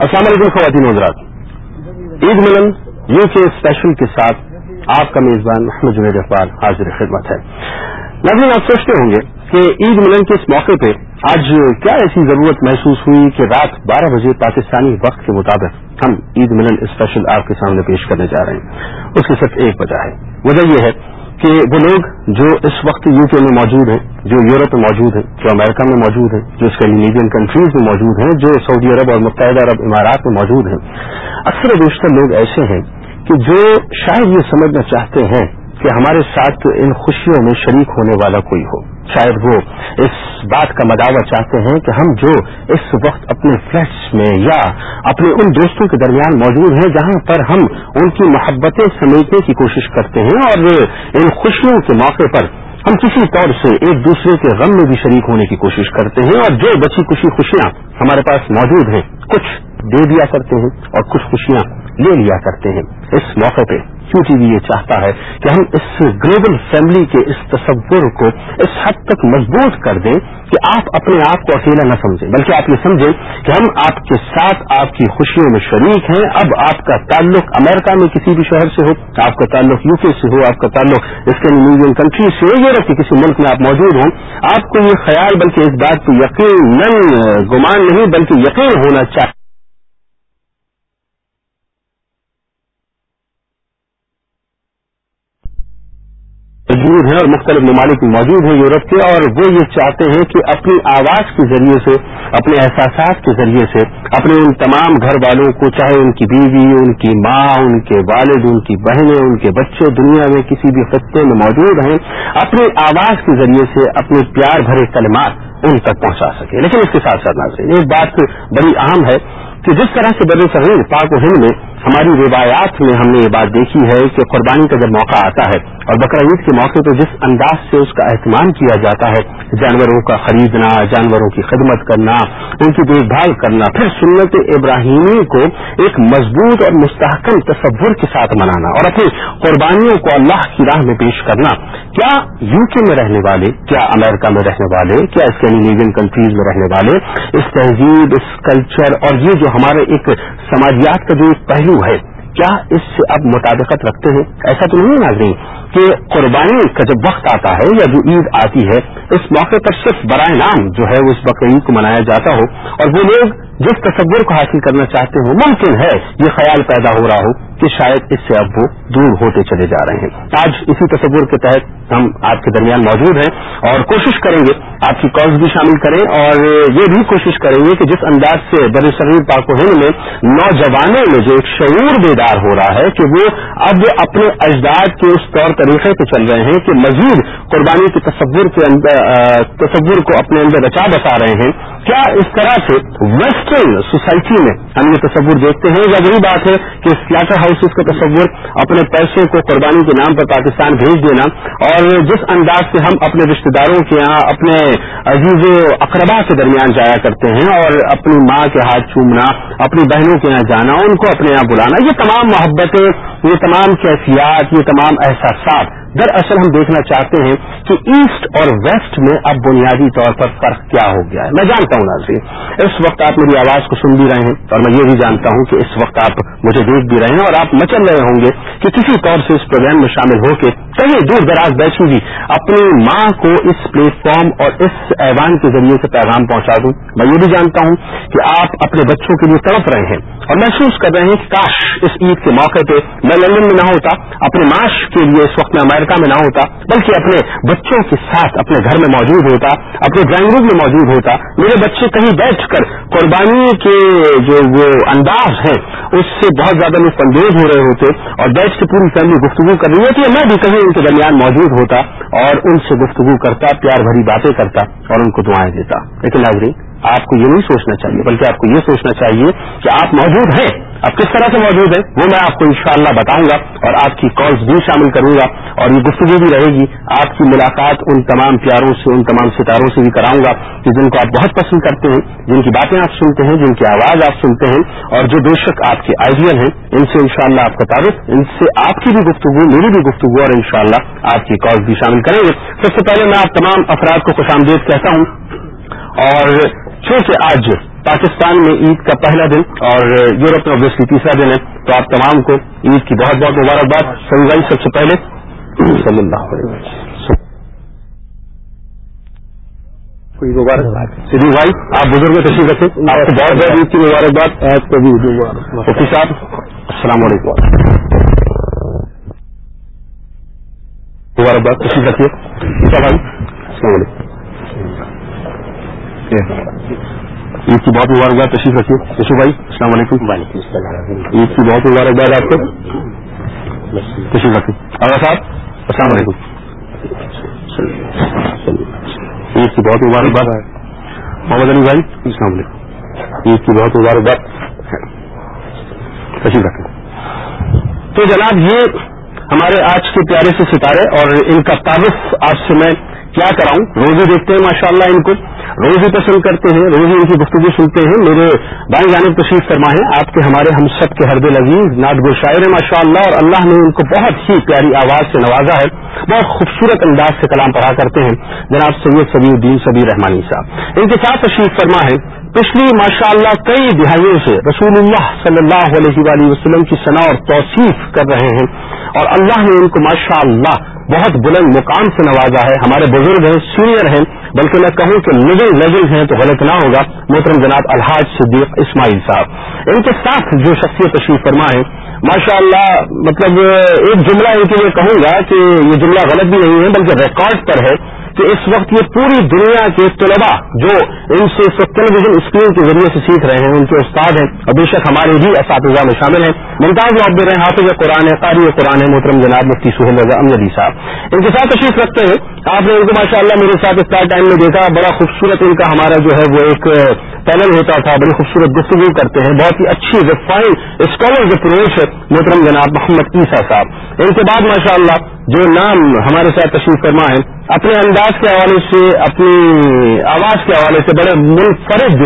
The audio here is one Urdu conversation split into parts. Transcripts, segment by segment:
السلام علیکم خواتین حضرات۔ عید ملن یو کے اسپیشل کے ساتھ آپ کا میزبان محمد جنید اقبال حاضر خدمت ہے۔ ناظرین، آپ سوچتے ہوں گے کہ عید ملن کے اس موقع پہ آج کیا ایسی ضرورت محسوس ہوئی کہ رات بارہ بجے پاکستانی وقت کے مطابق ہم عید ملن اسپیشل آپ کے سامنے پیش کرنے جا رہے ہیں۔ اس کی صرف ایک وجہ ہے۔ وجہ یہ ہے کہ وہ لوگ جو اس وقت یو کے میں موجود ہیں، جو یورپ میں موجود ہیں، جو امریکہ میں موجود ہیں، جو اسکینڈینیوین کنٹریز میں موجود ہیں، جو سعودی عرب اور متحدہ عرب امارات میں موجود ہیں، اکثر بیشتر لوگ ایسے ہیں کہ جو شاید یہ سمجھنا چاہتے ہیں کہ ہمارے ساتھ ان خوشیوں میں شریک ہونے والا کوئی ہو۔ شاید وہ اس بات کا مداوع چاہتے ہیں کہ ہم جو اس وقت اپنے فلیٹس میں یا اپنے ان دوستوں کے درمیان موجود ہیں، جہاں پر ہم ان کی محبتیں سمیٹنے کی کوشش کرتے ہیں اور ان خوشیوں کے موقع پر ہم کسی طور سے ایک دوسرے کے غم میں بھی شریک ہونے کی کوشش کرتے ہیں اور جو بچی کچھ خوشیاں ہمارے پاس موجود ہیں، کچھ دے دیا کرتے ہیں اور کچھ خوشیاں لے لیا کرتے ہیں۔ اس موقع پہ کیوں ٹی وی یہ چاہتا ہے کہ ہم اس گلوبل فیملی کے اس تصور کو اس حد تک مضبوط کر دیں کہ آپ اپنے آپ کو اکیلا نہ سمجھیں، بلکہ آپ یہ سمجھیں کہ ہم آپ کے ساتھ آپ کی خوشیوں میں شریک ہیں۔ اب آپ کا تعلق امریکہ میں کسی بھی شہر سے ہو، آپ کا تعلق یو کے سے ہو، آپ کا تعلق اسکینڈینیوین کنٹری سے ہو یورپ کے کسی ملک میں آپ موجود ہوں، آپ کو یہ خیال بلکہ اس بات کو یقین گمان نہیں، بلکہ یقین ہونا چاہیے۔ موجود ہیں اور مختلف ممالک موجود ہیں یورپ کے، اور وہ یہ چاہتے ہیں کہ اپنی آواز کے ذریعے سے، اپنے احساسات کے ذریعے سے، اپنے ان تمام گھر والوں کو، چاہے ان کی بیوی، ان کی ماں، ان کے والد، ان کی بہنیں، ان کے بچے، دنیا میں کسی بھی خطے میں موجود ہیں، اپنی آواز کے ذریعے سے اپنے پیار بھرے کلمات ان تک پہنچا سکے۔ لیکن اس کے ساتھ ساتھ ناظرین، ایک بات بڑی اہم ہے کہ جس طرح سے بر صغیر پاک و ہند میں ہماری روایات میں ہم نے یہ بات دیکھی ہے کہ قربانی کا جب موقع آتا ہے اور بقر عید کے موقع پہ جس انداز سے اس کا اہتمام کیا جاتا ہے، جانوروں کا خریدنا، جانوروں کی خدمت کرنا، ان کی دیکھ بھال کرنا، پھر سنت ابراہیمی کو ایک مضبوط اور مستحکم تصور کے ساتھ منانا اور اپنی قربانیوں کو اللہ کی راہ میں پیش کرنا۔ کیا یو کے میں رہنے والے، کیا امریکہ میں رہنے والے، کیا اسکینڈینیوین کنٹریز میں رہنے والے، اس تہذیب، اس کلچر اور یہ جو ہمارے ایک سماجیات کا جو ایک پہلو ہے۔ کیا اس سے اب مطابقت رکھتے ہیں؟ ایسا تو نہیں ناظرین کہ قربانی کا جب وقت آتا ہے یا جو عید آتی ہے، اس موقع پر صرف برائے نام جو ہے وہ اس بقرعید کو منایا جاتا ہو اور وہ لوگ جس تصور کو حاصل کرنا چاہتے ہوں ممکن ہے یہ خیال پیدا ہو رہا ہو کہ شاید اس سے اب وہ دور ہوتے چلے جا رہے ہیں۔ آج اسی تصور کے تحت ہم آپ کے درمیان موجود ہیں اور کوشش کریں گے آپ کی کالز بھی شامل کریں اور یہ بھی کوشش کریں گے کہ جس انداز سے بر صغیر پاک و ہند میں نوجوانوں میں جو ایک شعور بیدار ہو رہا ہے کہ وہ اب اپنے اجداد کے اس طور طریقے پہ چل رہے ہیں کہ مزید قربانی کے تصور کے اندر تصور کو اپنے اندر رچا بسا رہے ہیں کیا اس طرح سے ویسٹرن سوسائٹی میں ہم یہ تصور دیکھتے ہیں؟ یا وہی بات ہے کہ سلاٹر ہاؤسز کا تصور اپنے پیسے کو قربانی کے نام پر پاکستان بھیج دینا اور جس انداز سے ہم اپنے رشتے داروں کے یہاں اپنے عزیز و اقربا کے درمیان جایا کرتے ہیں اور اپنی ماں کے ہاتھ چومنا، اپنی بہنوں کے یہاں جانا، ان کو اپنے یہاں بلانا، یہ تمام محبتیں، یہ تمام کیفیات، یہ تمام احساسات دراصل ہم دیکھنا چاہتے ہیں کہ ایسٹ اور ویسٹ میں اب بنیادی طور پر فرق کیا ہو گیا ہے۔ میں جانتا ہوں ناظرین، اس وقت آپ میری آواز کو سن بھی رہے ہیں اور میں یہ بھی جانتا ہوں کہ اس وقت آپ مجھے دیکھ بھی رہے ہیں اور آپ مچل رہے ہوں گے کہ کسی طور سے اس پروگرام میں شامل ہو کے کہیں دور دراز بیٹھی ہوئی اپنی ماں کو اس پلیٹ فارم اور اس ایوان کے ذریعے سے پیغام پہنچا دوں۔ میں یہ بھی جانتا ہوں کہ آپ اپنے بچوں کے لیے تڑپ رہے ہیں اور محسوس کر رہے ہیں کہ کاش اس عید کے موقع پہ میں لندن میں نہ ہوتا، اپنے معاش کے لیے اس وقت میں امریکہ میں نہ ہوتا، بلکہ اپنے بچوں کے ساتھ اپنے گھر میں موجود ہوتا، اپنے ڈرائنگ روم میں موجود ہوتا۔ میرے بچے کہیں بیٹھ کر قربانی کے جو وہ انداز ہے اس سے بہت زیادہ لطف اندوز ہو رہے ہوتے اور بیٹھ کے پوری فیملی گفتگو کر رہی ہوتی ہے۔ میں بھی کہیں ان کے درمیان موجود ہوتا اور ان سے گفتگو کرتا، پیار بھری باتیں کرتا اور ان کو دعائیں دیتا۔ لیکن ناظرین آپ کو یہ نہیں سوچنا چاہیے، بلکہ آپ کو یہ سوچنا چاہیے کہ آپ موجود ہیں۔ اب کس طرح سے موجود ہیں؟ وہ میں آپ کو انشاءاللہ بتاؤں گا اور آپ کی کالز بھی شامل کروں گا اور یہ گفتگو بھی رہے گی۔ آپ کی ملاقات ان تمام پیاروں سے، ان تمام ستاروں سے بھی کراؤں گا کہ جن کو آپ بہت پسند کرتے ہیں، جن کی باتیں آپ سنتے ہیں، جن کی آواز آپ سنتے ہیں اور جو بے شک آپ کے آئیڈیل ہیں، ان سے انشاءاللہ آپ کا تعارف، ان سے آپ کی بھی گفتگو، میری بھی گفتگو اور انشاءاللہ آپ کی کالز بھی شامل کریں گے۔ سب سے پہلے میں آپ تمام افراد کو خوش آمدید کہتا ہوں اور چونکہ آج پاکستان میں عید کا پہلا دن اور یورپ میں اوبیسلی تیسرا دن ہے تو آپ تمام کو عید کی بہت بہت مبارکباد۔ سبھی بھائی سب سے پہلے۔ صلی اللہ علیہ وسلم۔ مبارک سدھی بھائی آپ بزرگ تشریف رکھیں۔ آپ کو بہت بہت عید کی مبارکباد۔ آپ کو بھی مفتی صاحب السلام علیکم۔ مبارکباد تشریف رکھیے۔ بھائی السلام علیکم۔ عید کی بہت مبارکباد تشریف رکھیے۔ یشو بھائی السلام علیکم۔ وعلیکم السلام۔ عید کی بہت مبارکباد آپ کو۔ تشریف رکھیے۔ اگر صاحب السلام علیکم۔ عید کی بہت مبارکباد۔ محمد علی بھائی السلام علیکم۔ عید کی بہت مبارکباد۔ تشریف رکھیں تو جناب یہ ہمارے آج کے پیارے سے ستارے اور ان کا تعارف آج سے میں کیا کراؤں؟ روز ہی دیکھتے ہیں ماشاءاللہ ان کو۔ روز ہی پسند کرتے ہیں روز ہی ان کی گفتگو سنتے ہیں۔ میرے بائیں جانب تشریف فرما ہے آپ کے ہمارے ہم سب کے ہرد لذیذ ناد گو شاعر ماشاء اللہ اور اللہ نے ان کو بہت ہی پیاری آواز سے نوازا ہے۔ بہت خوبصورت انداز سے کلام پڑھا کرتے ہیں۔ جناب سید سبی الدین سبی رحمانی صاحب۔ ان کے ساتھ تشریف فرما ہے پچھلی ماشاء اللہ کئی دہائیوں سے رسول اللہ صلی اللہ علیہ وآلہ وسلم کی صنع اور توصیف کر رہے ہیں، اور اللہ نے ان کو ماشاء اللہ بہت بلند مقام سے نوازا ہے۔ ہمارے بزرگ ہیں، سینئر ہیں، بلکہ میں کہوں کہ مڈل لیونگ ہیں تو غلط نہ ہوگا۔ محترم جناب الحاظ صدیق اسماعیل صاحب۔ ان کے ساتھ جو شخصیت تشریف فرما ہے ماشاء اللہ مطلب ایک جملہ ان کے لیے کہوں گا کہ یہ جملہ غلط بھی نہیں ہے، بلکہ ریکارڈ پر ہے۔ کہ اس وقت یہ پوری دنیا کے طلباء جو ان سے ٹیلی ویژن اسکرین کے ذریعے سے سیکھ رہے ہیں، ان کے استاد ہیں اور بے شک ہمارے بھی اساتذہ میں شامل ہیں۔ ممتاز آپ دے رہے ہیں حافظ قرآن قاری قرآن محترم جناب مفتی سہیل رضا امجدی صاحب۔ ان کے ساتھ تشریف رکھتے ہیں، آپ نے ان کو ماشاء اللہ میرے ساتھ اسٹار ٹائم میں دیکھا، بڑا خوبصورت ان کا ہمارا جو ہے وہ ایک پینل ہوتا تھا، بڑی خوبصورت گفتگو کرتے ہیں۔ بہت ہی اچھی ریفائنڈ اسکالر اپروچ ہے، محترم جناب محمد عیسیٰ صاحب۔ ان کے بعد ماشاء اللہ جو نام ہمارے ساتھ تشریف فرما ہے، اپنے انداز کے حوالے سے، اپنی آواز کے حوالے سے بڑے منفرد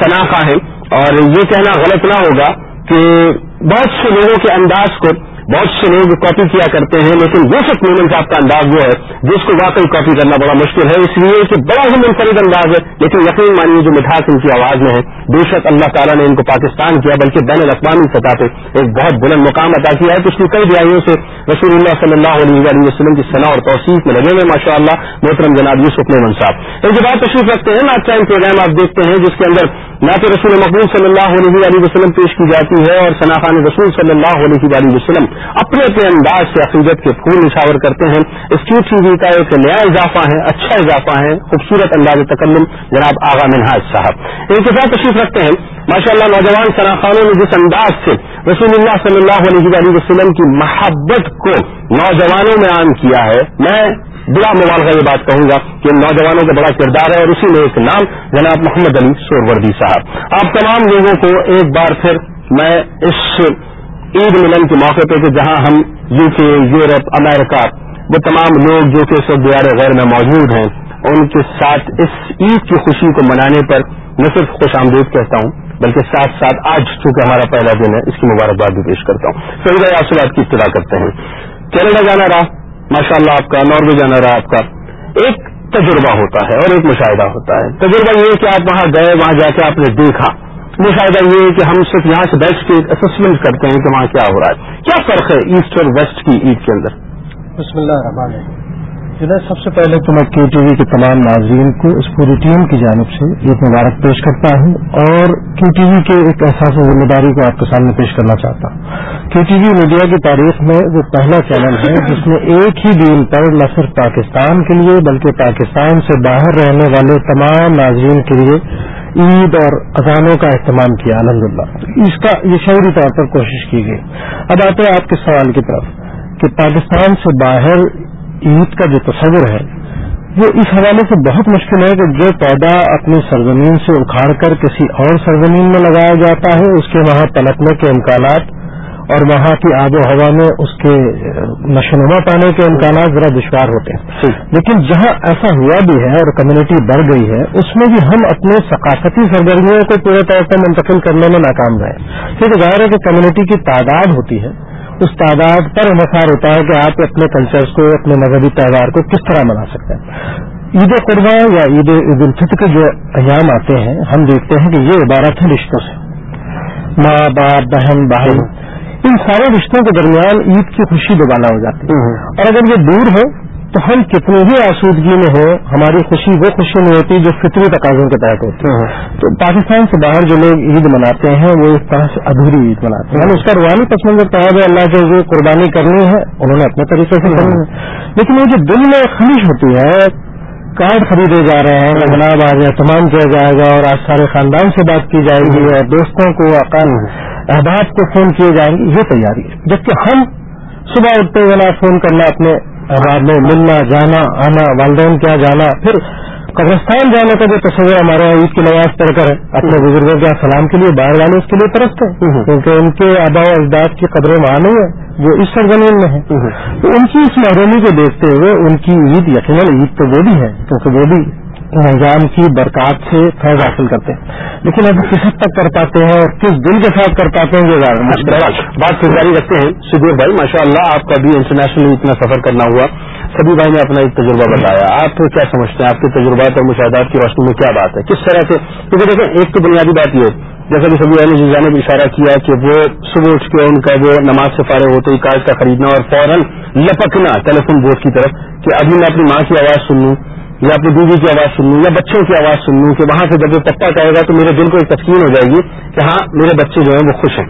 شناخہ ہیں۔ اور یہ کہنا غلط نہ ہوگا کہ بہت سے لوگوں کے انداز کو بہت سے لوگ کاپی کیا کرتے ہیں، لیکن یوسف مومن صاحب کا انداز وہ ہے جس کو واقعی کاپی کرنا بڑا مشکل ہے۔ اس لیے کہ بڑا ہی منفرد انداز ہے، لیکن یقین مانیے جو مٹھاس ان کی آواز میں ہے، بے شک اللہ تعالیٰ نے ان کو پاکستان کیا، بلکہ بین الاقوامی سطح پہ ایک بہت بلند مقام عطا کیا ہے۔ پچھلی کئی دہائیوں سے رسول اللہ صلی اللہ علیہ وسلم کی صلاح اور توصیف میں لگے ہوئے ماشاء اللہ محترم جناب یوسف مومن صاحب۔ ان کے بعد تشریف رکھتے ہیں ناچ ٹائم پروگرام آپ دیکھتے ہیں، جس کے اندر نہ تو رسول مقبول صلی اللہ علیہ وسلم پیش کی جاتی ہے اور خان رسول صلی اللہ علیہ وسلم اپنے اپنے انداز سے عقیدت کے پھول نشاور کرتے ہیں۔ اس کی ٹی وی کا ایک نیا اضافہ ہے اچھا اضافہ ہے، خوبصورت انداز تکلم۔ جناب آغا منہاج صاحب، ان کے ساتھ تشریف رکھتے ہیں۔ ماشاء اللہ نوجوان خانوں نے جس انداز سے رسول اللہ صلی اللہ علیہ وسلم کی محبت کو نوجوانوں میں عام کیا ہے، میں بڑا مبالغہ یہ بات کہوں گا کہ نوجوانوں کا بڑا کردار ہے اور اسی میں ایک نام، جناب محمد علی سوروردی صاحب۔ آپ تمام لوگوں کو ایک بار پھر میں اس عید ملن کے موقع پہ کہ جہاں ہم یو کے یورپ، امریکہ وہ تمام لوگ جو کہ سب دیار غیر میں موجود ہیں، ان کے ساتھ اس عید کی خوشی کو منانے پر میں صرف خوش آمدید کہتا ہوں، بلکہ ساتھ ساتھ آج چونکہ ہمارا پہلا دن ہے، اس کی مبارکباد بھی پیش کرتا ہوں۔ سعید آسلات کی ابتدا کرتے ہیں۔ کینیڈا جانا رہا ماشاء اللہ آپ کا، ناروے جانا رہا آپ کا۔ ایک تجربہ ہوتا ہے اور ایک مشاہدہ ہوتا ہے۔ تجربہ یہ کہ آپ وہاں گئے، وہاں جا کے آپ نے دیکھا۔ فائدہ یہ ہے کہ ہم صرف یہاں سے بیٹھ کے اسسمنٹ کرتے ہیں کہ وہاں کیا ہو رہا ہے۔ کیا فرق ہے ایسٹ اور ویسٹ کی عید کے اندر؟ بسم اللہ الرحمن الرحیم۔ سب سے پہلے تو میں کے ٹی وی کے تمام ناظرین کو اس پوری ٹیم کی جانب سے ایک مبارک پیش کرتا ہوں اور کے ٹی وی کے ایک احساس ذمہ داری کو آپ کے سامنے پیش کرنا چاہتا ہوں۔ کے ٹی وی میڈیا کی تاریخ میں وہ پہلا چینل ہے جس نے ایک ہی دن پر نہ صرف پاکستان کے لیے بلکہ پاکستان سے باہر رہنے والے تمام ناظرین کے لیے عید اور اذانوں کا اہتمام کیا الحمد للہ اس کا یہ شعوری طور پر کوشش کی گئی۔ اب آتے ہیں آپ کے سوال کی طرف کہ پاکستان سے باہر عید کا جو تصور ہے، وہ اس حوالے سے بہت مشکل ہے کہ جو پودا اپنی سرزمین سے اکھاڑ کر کسی اور سرزمین میں لگایا جاتا ہے، اس کے وہاں پلٹنے کے امکانات اور وہاں کی آب و ہوا میں اس کے نشونما پانے کے امکانات ذرا دشوار ہوتے ہیں۔ لیکن جہاں ایسا ہوا بھی ہے اور کمیونٹی بڑھ گئی ہے اس میں بھی ہم اپنے ثقافتی سرگرمیوں کو پورے طور پر منتقل کرنے میں ناکام رہے کیونکہ ظاہر ہے کہ کمیونٹی کی تعداد ہوتی ہے۔ اس تعداد پر انحصار ہوتا ہے کہ آپ اپنے کلچرز کو اپنے مذہبی تہوار کو کس طرح منا سکتے ہیں۔ عید قربا یا عید عید الفطر کے جو ایام آتے ہیں ہم دیکھتے ہیں کہ یہ عبارت ہے رشتوں سے۔ ماں باپ بہن بھائی۔ ان سارے رشتوں کے درمیان عید کی خوشی دوبالا ہو جاتی ہے۔ اور اگر یہ دور ہے تو ہم کتنی ہی آسودگی میں ہو ہماری خوشی وہ خوشی نہیں ہوتی جو فطری تقاضوں کے تحت ہوتی ہے۔ تو پاکستان سے باہر جو لوگ عید مناتے ہیں وہ اس طرح سے ادھوری عید مناتے ہیں۔ یعنی اس کا روحانی پس منظر تحب ہے اللہ کے جو قربانی کرنی ہے انہوں نے اپنے طریقے سے کرنی ہے۔ لیکن وہ جو دل میں خلیش ہوتی ہے کارڈ خریدے جا رہے ہیں مہمان آ جائے تمام کیا جائے گا اور آج سارے خاندان سے بات کی جائے گی اور دوستوں کو احباب کو فون کیے جائیں گے یہ تیاری ہے۔ جبکہ ہم صبح اٹھتے ہوئے فون کرنا اپنے احباب میں ملنا جانا آنا والدین کیا جانا پھر قبرستان جانے کا جو تصور ہمارے یہاں عید کی نماز پڑھ کر اپنے بزرگوں کے سلام کے لیے باہر والے اس کے لیے ترستے ہیں۔ کیونکہ ان کے آبا و اجداد کی قدریں وہاں نہیں ہے وہ اس سرزمین میں ہے تو ان کی اس محرومی کو دیکھتے ہوئے ان کی عید یقیناً عید تو وہ بھی ہے کیونکہ وہ بھی نظام کی برکات سے فیض حاصل کرتے ہیں۔ لیکن اب کس حد تک کر پاتے ہیں اور کس دل کے ساتھ کر پاتے ہیں یہ بات جاری رکھتے ہیں۔ سدھیر بھائی ماشاء اللہ آپ کا بھی انٹرنیشنل اتنا سفر کرنا ہوا۔ سبھی بھائی نے اپنا ایک تجربہ بتایا۔ آپ کیا سمجھتے ہیں؟ آپ کے تجربات اور مشاہدات کی روشنی میں کیا بات ہے؟ کس طرح سے؟ کیونکہ دیکھیں، ایک تو بنیادی بات یہ جیسا کہ سبھی بھائی نے نے اشارہ کیا کہ وہ صبح اٹھ کے ان کا جو نماز سے فارغ ہوتے ہی کارڈ کا خریدنا اور فوراً لپکنا ٹیلیفون بورڈ کی طرف کہ ابھی میں اپنی ماں کی آواز سن لوں۔ یا اپنی بیوی کی آواز سن لوں یا بچوں کی آواز سن لوں کہ وہاں سے جب وہ پپا کہے گا تو میرے دل کو ایک تسکین ہو جائے گی کہ ہاں میرے بچے جو ہیں وہ خوش ہیں۔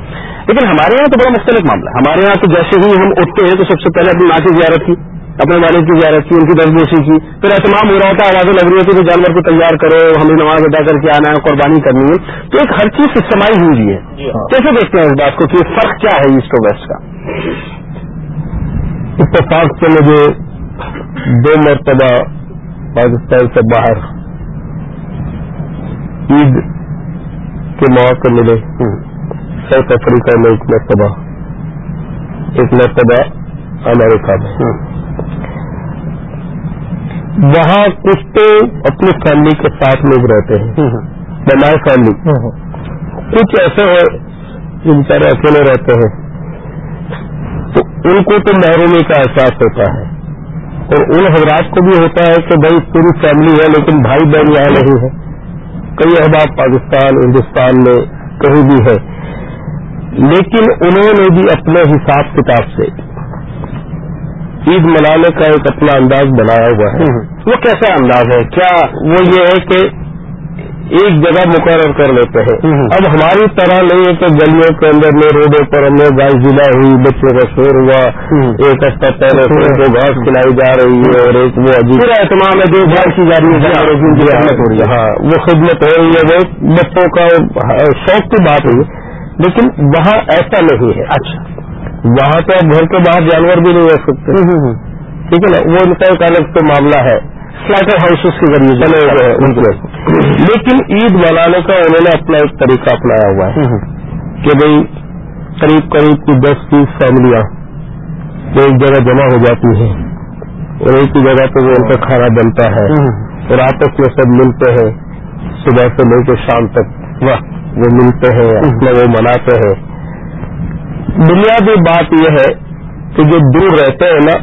لیکن ہمارے یہاں تو بڑا مختلف معاملہ ہے۔ ہمارے یہاں تو جیسے ہی ہم اٹھتے ہیں تو سب سے پہلے اپنی ماں کی زیارت کی اپنے والد کی زیارت کی ان کی دردوسی کی۔ پھر اہتمام ہو رہا ہوتا آوازیں لگ رہی ہوتی کہ جانور کو تیار کرو ہمیں نماز ادا کر کے آنا ہے قربانی کرنی ہے۔ تو ایک ہر چیز سمائی ہوئی ہے۔ جی ہاں۔ کیسے دیکھتے ہیں اس بات کو کہ فرق کیا ہے ایسٹ و ویسٹ کا؟ اتفاق سے مجھے دو مرتبہ پاکستان سے باہر عید کے موقع ملے۔ ساؤتھ افریقہ میں ایک مرتبہ ایک مرتبہ امریکہ میں وہاں کچھ تو اپنی فیملی کے ساتھ لوگ رہتے ہیں۔ بنائے فیملی کچھ ایسے ہیں جن طرح اکیلے رہتے ہیں۔ تو ان کو تو محرومی کا احساس ہوتا ہے۔ اور ان حضرات کو بھی ہوتا ہے کہ بھائی پوری فیملی ہے لیکن بھائی بہن یہاں نہیں ہے کئی احباب پاکستان، ہندوستان میں کہیں بھی ہے لیکن انہوں نے بھی اپنے حساب کتاب سے عید منانے کا ایک اپنا انداز بنایا ہوا ہے۔ وہ کیسا انداز ہے؟ کیا وہ یہ ہے کہ ایک جگہ مقرر کر لیتے ہیں۔ اب ہماری طرح نہیں ہے کہ گلیوں کے اندر میں روڈوں پر ہمیں گائے ضلع ہوئی بچوں کا شور ہوا ایک ہفتہ پہلے کو گھاس کھلائی جا رہی ہے اور ایک وہ عجیب اہتمام ہے دیکھ بھال کی جا رہی ہے۔ ہاں وہ خدمت ہو رہی ہے وہ بچوں کا شوق کی بات ہوئی لیکن وہاں ایسا نہیں ہے۔ اچھا۔ وہاں تو اب گھر کے باہر جانور بھی نہیں رہ سکتے۔ ٹھیک ہے نا؟ وہ ان کا ایک الگ تو معاملہ ہے۔ سلیٹر ہاؤسز کے ذریعے لیکن عید منانے کا انہوں نے اپنا ایک طریقہ اپنایا ہوا ہے کہ بھائی قریب قریب کی دس بیس فیملیاں ایک جگہ جمع ہو جاتی ہیں اور ایک ہی جگہ پہ وہ ان کا کھانا بنتا ہے اور آپس میں سب ملتے ہیں۔ صبح سے لے کے شام تک وہ ملتے ہیں اپنا وہ مناتے ہیں۔ بنیادی بات یہ ہے کہ جو دور رہتے ہیں نا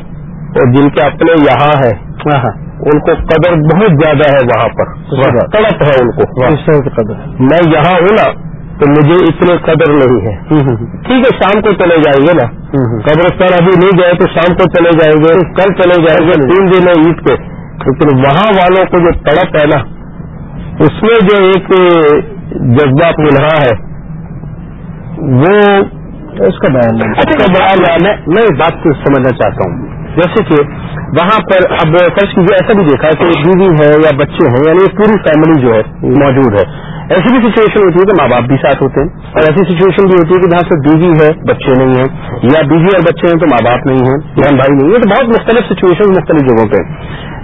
اور جن کے اپنے یہاں ہیں ان کو قدر بہت زیادہ ہے وہاں پر۔ تڑپ ہے ان کو۔ میں یہاں ہوں نا تو مجھے اتنے قدر نہیں ہے۔ ٹھیک ہے شام کو چلے جائیں گے نا۔ قبرستان ابھی نہیں گئے تو شام کو چلے جائیں گے۔ کل چلے جائیں گے تین دن ہے عید پہ۔ لیکن وہاں والوں کو جو تڑپ ہے نا اس میں جو ایک جذبہ رہا ہے وہ اس کا بیان بڑا بیان ہے۔ میں بات کو سمجھنا چاہتا ہوں۔ جیسے کہ وہاں پر اب فرض کیجیے ایسا بھی دیکھا کہ بیوی ہے یا بچے ہیں یعنی پوری فیملی جو ہے موجود ہے۔ ایسی بھی سچویشن ہوتی ہے کہ ماں باپ بھی ساتھ ہوتے ہیں اور ایسی سچویشن بھی ہوتی ہے کہ جہاں سے بیوی ہے، بچے نہیں ہیں، یا بیوی اور بچے ہیں تو ماں باپ نہیں ہیں بہن بھائی نہیں ہے تو بہت مختلف سچویشن مختلف جگہوں پہ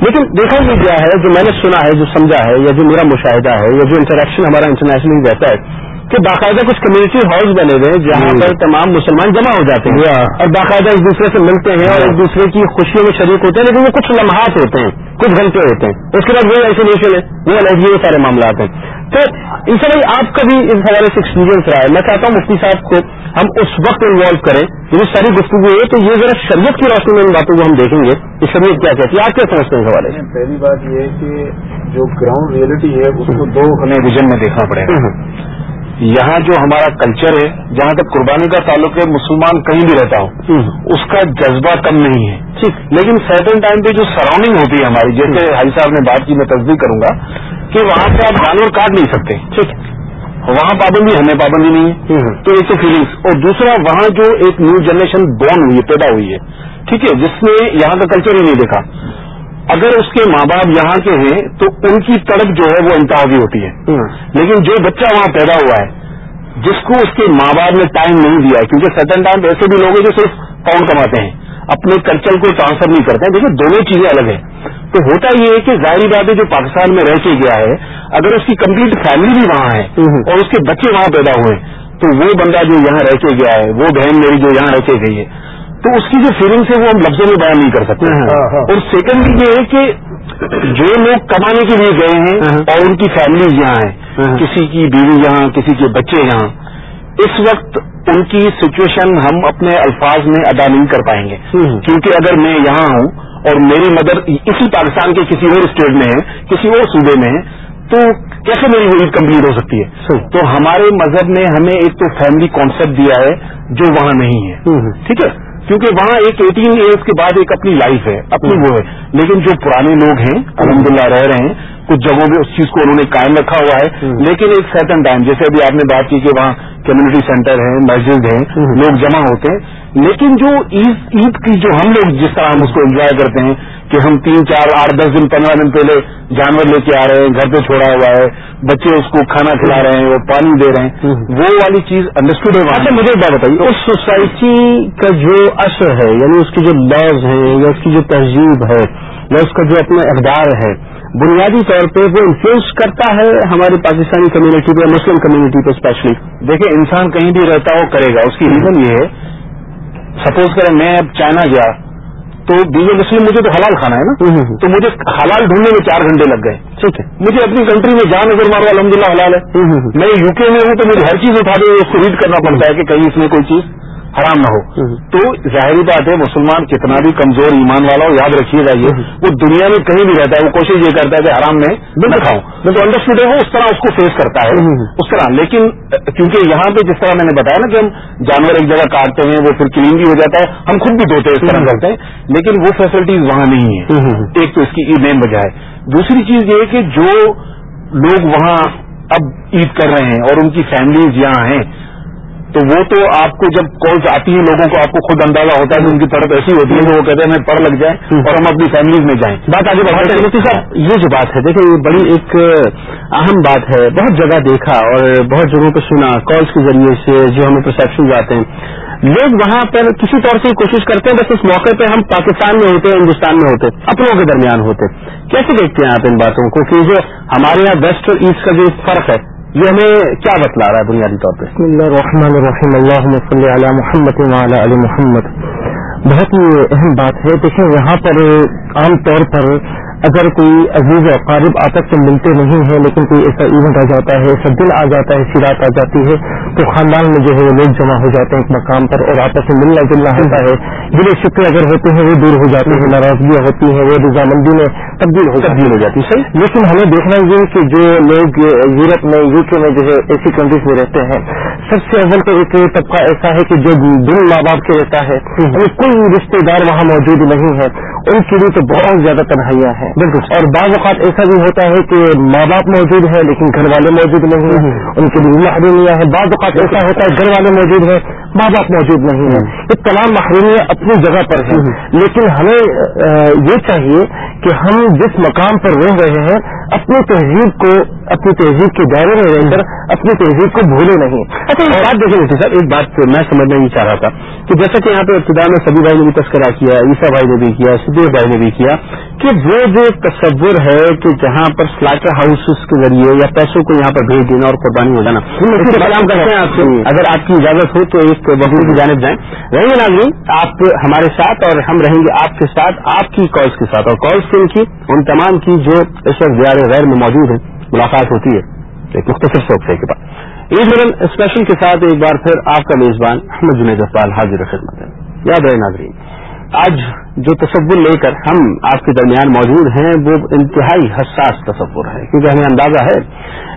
لیکن دیکھا یہ کیا ہے، جو میں نے سنا ہے، جو سمجھا ہے، یا جو میرا مشاہدہ ہے، یا جو انٹریکشن ہمارا انٹرنیشنلی رہتا ہے کہ باقاعدہ کچھ کمیونٹی ہاؤس بنے ہوئے ہیں جہاں پر تمام مسلمان جمع ہو جاتے ہیں اور باقاعدہ ایک دوسرے سے ملتے ہیں اور ایک دوسرے کی خوشیوں میں شریک ہوتے ہیں لیکن وہ کچھ لمحات ہوتے ہیں کچھ گھنٹے ہوتے ہیں۔ اس کے بعد وہ آئسولیشن ہے وہ الگ یہ سارے معاملات ہیں۔ تو عیسا بھائی آپ کا بھی اس حوالے سے ایکسپیرینس رہا ہے۔ میں چاہتا ہوں مفتی صاحب کو ہم اس وقت انوالو کریں یہ ساری گفتگو ہے تو یہ ذرا شریعت کی روشنی میں ان باتوں کو ہم دیکھیں گے۔ کہ شریعت کیا کہتی ہے؟ آپ کیا سمجھتے ہیں اس حوالے سے؟ پہلی بات یہ ہے کہ جو گراؤنڈ ریئلٹی ہے اس کو دو ہمیں ویژن میں دیکھنا پڑے گا۔ یہاں جو ہمارا کلچر ہے جہاں تک قربانی کا تعلق ہے مسلمان کہیں بھی رہتا ہو اس کا جذبہ کم نہیں ہے۔ ٹھیک۔ لیکن سرٹن ٹائم پہ جو سراؤنڈنگ ہوتی ہے ہماری جیسے حاجی صاحب نے بات کی میں تصدیق کروں گا کہ وہاں پہ آپ جانور کاٹ نہیں سکتے۔ ٹھیک۔ وہاں پابندی ہمیں پابندی نہیں ہے۔ تو ایک تو فیلنگس اور دوسرا وہاں جو ایک نیو جنریشن بورن ہوئی ہے پیدا ہوئی ہے ٹھیک ہے جس نے یہاں کا کلچر ہی نہیں دیکھا۔ اگر اس کے ماں باپ یہاں کے ہیں تو ان کی تڑپ جو ہے وہ انتہاوی ہوتی ہے۔ لیکن جو بچہ وہاں پیدا ہوا ہے جس کو اس کے ماں باپ نے ٹائم نہیں دیا کیونکہ سٹن ٹائم ایسے بھی لوگ ہیں جو صرف پاؤنڈ کماتے ہیں اپنے کلچر کو ٹرانسفر نہیں کرتے ہیں۔ دیکھیں دونوں چیزیں الگ ہیں۔ تو ہوتا یہ ہے کہ ظاہری بات ہے جو پاکستان میں رہ کے گیا ہے اگر اس کی کمپلیٹ فیملی بھی وہاں ہے اور اس کے بچے وہاں پیدا ہوئے تو وہ بندہ جو یہاں رہ کے گیا ہے وہ بہن میری جو یہاں رہ کے گئی ہے تو اس کی جو فیلنگس ہے وہ ہم لفظوں میں بیان نہیں کر سکتے۔ اور سیکنڈ یہ ہے کہ جو لوگ کمانے کے لیے گئے ہیں اور ان کی فیملیز یہاں ہیں کسی کی بیوی یہاں کسی کے بچے یہاں اس وقت ان کی سچویشن ہم اپنے الفاظ میں ادا نہیں کر پائیں گے۔ کیونکہ اگر میں یہاں ہوں اور میری مدر اسی پاکستان کے کسی اور اسٹیٹ میں ہے کسی اور صوبے میں ہے تو کیسے میری وہ عید کمپلیٹ ہو سکتی ہے؟ تو ہمارے مذہب نے ہمیں ایک تو فیملی کانسیپٹ دیا ہے جو وہاں نہیں ہے۔ ٹھیک ہے؟ کیونکہ وہاں ایک ایٹین ایئرس کے بعد ایک اپنی لائف ہے، اپنی وہ ہے۔ لیکن جو پرانے لوگ ہیں، الحمدللہ رہ رہے ہیں کچھ جگہوں پہ اس چیز کو انہوں نے قائم رکھا ہوا ہے۔ لیکن ایک سیکنڈ ٹائم جیسے ابھی آپ نے بات کی کہ وہاں کمیونٹی سینٹر ہے مسجد ہیں لوگ جمع ہوتے ہیں۔ لیکن جو عید عید کی جو ہم لوگ جس طرح ہم اس کو انجوائے کرتے ہیں کہ ہم تین چار آٹھ دس دن پندرہ دن پہلے جانور لے کے آ رہے ہیں گھر پہ چھوڑا ہوا ہے بچے اس کو کھانا کھلا رہے ہیں اور پانی دے رہے ہیں۔ وہ والی چیز انڈرسٹوڈ ہے اچھا مجھے بات بتائیے اس سوسائٹی کا جو اثر ہے یعنی اس کی جو لاز ہے یا اس کی جو تہذیب ہے یا اس کا جو اپنا اقدار ہے بنیادی طور پہ وہ انفلوئنس کرتا ہے ہماری پاکستانی کمیونٹی پہ مسلم کمیونٹی پہ اسپیشلی دیکھیں انسان کہیں بھی رہتا ہو کرے گا۔ اس کی ریزن یہ ہے سپوز کریں میں اب چائنا گیا تو بیوی مسلم مجھے تو حلال کھانا ہے نا۔ تو مجھے حلال ڈھونڈنے میں چار گھنٹے لگ گئے۔ ٹھیک ہے۔ مجھے اپنی کنٹری میں جان نظر مارو الحمد للہ حلال ہے۔ میں یو کے میں ہوں تو مجھے ہر چیز اٹھا دے اس کو ریڈ کرنا پڑتا ہے کہ کہیں اس میں کوئی چیز۔ حرام نہ ہو۔ تو ظاہری بات ہے مسلمان کتنا بھی کمزور ایمان والا ہو یاد رکھیے گا یہ وہ دنیا میں کہیں بھی رہتا ہے وہ کوشش یہ کرتا ہے کہ حرام میں نہ کھاؤں۔ میں تو انڈرسٹوڈ ہوں اس طرح اس کو فیس کرتا ہے اس طرح۔ لیکن کیونکہ یہاں پہ جس طرح میں نے بتایا نا کہ ہم جانور ایک جگہ کاٹتے ہیں وہ پھر کلین بھی ہو جاتا ہے ہم خود بھی دھوتے ہیں اس طرح کرتے ہیں لیکن وہ فیسلٹیز وہاں نہیں ہے ایک تو اس کی مین وجہ ہے دوسری چیز یہ کہ جو لوگ وہاں اب عید کر رہے ہیں اور ان کی فیملیز یہاں ہیں تو وہ تو آپ کو جب کالز آتی ہیں لوگوں کو آپ کو خود اندازہ ہوتا ہے کہ ان کی طرف ایسی ہوتی ہے کہ وہ کہتے ہیں ہمیں پڑھ لگ جائے اور ہم اپنی فیملیز میں جائیں۔ بات آگے بڑھاتے ہیں۔ مفتی صاحب یہ جو بات ہے دیکھیں یہ بڑی ایک اہم بات ہے۔ بہت جگہ دیکھا اور بہت جگہوں پہ سنا کالس کے ذریعے سے جو ہمیں پرسپشن آتے ہیں۔ لوگ وہاں پر کسی طور سے کوشش کرتے ہیں بس اس موقع پہ ہم پاکستان میں ہوتے ہیں ہندوستان میں ہوتے اپنوں کے درمیان ہوتے کیسے دیکھتے ہیں آپ ان باتوں کو؟ کہ جو ہمارے یہاں ویسٹ اور ایسٹ کا جو فرق ہے یہ ہمیں کیا بتلا رہا ہے بنیادی طور پہ؟ بسم اللہ الرحمن الرحیم، اللہم صلی علی محمد وعلی علی محمد۔ بہت ہی اہم بات ہے۔ دیکھیں، یہاں پر عام طور پر اگر کوئی عزیز و قارب آپس سے ملتے نہیں ہیں لیکن کوئی ایسا ایونٹ آ جاتا ہے ایسا دن آ جاتا ہے ایسی رات آ جاتی ہے تو خاندان میں جو ہے وہ لوگ جمع ہو جاتے ہیں ایک مقام پر اور آپس میں ملنا جلنا ہوتا ہے۔ دل شکر اگر ہوتے ہیں وہ دور ہو جاتے ہیں ناراضگیاں ہوتی ہیں وہ رضامندی میں تبدیل ہو تبدیل ہو جاتی ہے لیکن ہمیں دیکھنا یہ کہ جو لوگ یورپ میں یو کے میں جو ہے ایسی کنٹریز میں رہتے ہیں سب سے اول تو ایک طبقہ ایسا ہے کہ جو دل ماں باپ کے رہتا ہے۔ کوئی رشتے دار وہاں موجود نہیں ہے۔ ان کے لیے تو بہت زیادہ تنہائیاں ہیں۔ بالکل اور بعض اوقات ایسا بھی ہوتا ہے کہ ماں باپ موجود ہے لیکن گھر والے موجود نہیں ہیں۔ ان کے لیے محرومیاں ہیں۔ بعض اوقات ایسا ہوتا ہے گھر والے موجود ہیں ماں باپ موجود نہیں ہیں۔ یہ تمام محرومیاں اپنی جگہ پر ہیں۔ لیکن ہمیں یہ چاہیے کہ ہم جس مقام پر رہ رہے ہیں اپنی تہذیب کو اپنی تہذیب کے دائرے میں رہ کر اپنی تہذیب کو بھولے نہیں۔ اچھا ایک بات دیکھیں صاحب ایک بات میں سمجھنا یہ چاہ رہا تھا کہ جیسا کہ یہاں پہ ابتدا میں سبھی بھائی نے بھی تذکرہ کیا عیسا بھائی نے بھی کیا صدیق بھائی نے بھی کیا کہ وہ جو تصور ہے کہ جہاں پر سلاٹر ہاؤس کے ذریعے یا پیسوں کو یہاں پر بھیج دینا اور قربانی ہو جانا اگر آپ کی اجازت ہو تو ایک بہبود کی جانب جائیں۔ رہیں گے ناظرین آپ ہمارے ساتھ اور ہم رہیں گے آپ کے ساتھ آپ کی کالس کے ساتھ اور کالس کن کی ان تمام کی جو اس وقت زیادہ غیر میں موجود ہیں ملاقات ہوتی ہے ایک مختصر شوق سے کے بعد عید ملن اسپیشل کے ساتھ ایک بار پھر آپ کا میزبان احمد جنید اقبال حاضر خدمت ہے۔ یاد رہے ناظرین آج جو تصور لے کر ہم آپ کے درمیان موجود ہیں، وہ انتہائی حساس تصور ہے، کیونکہ ہمیں اندازہ ہے،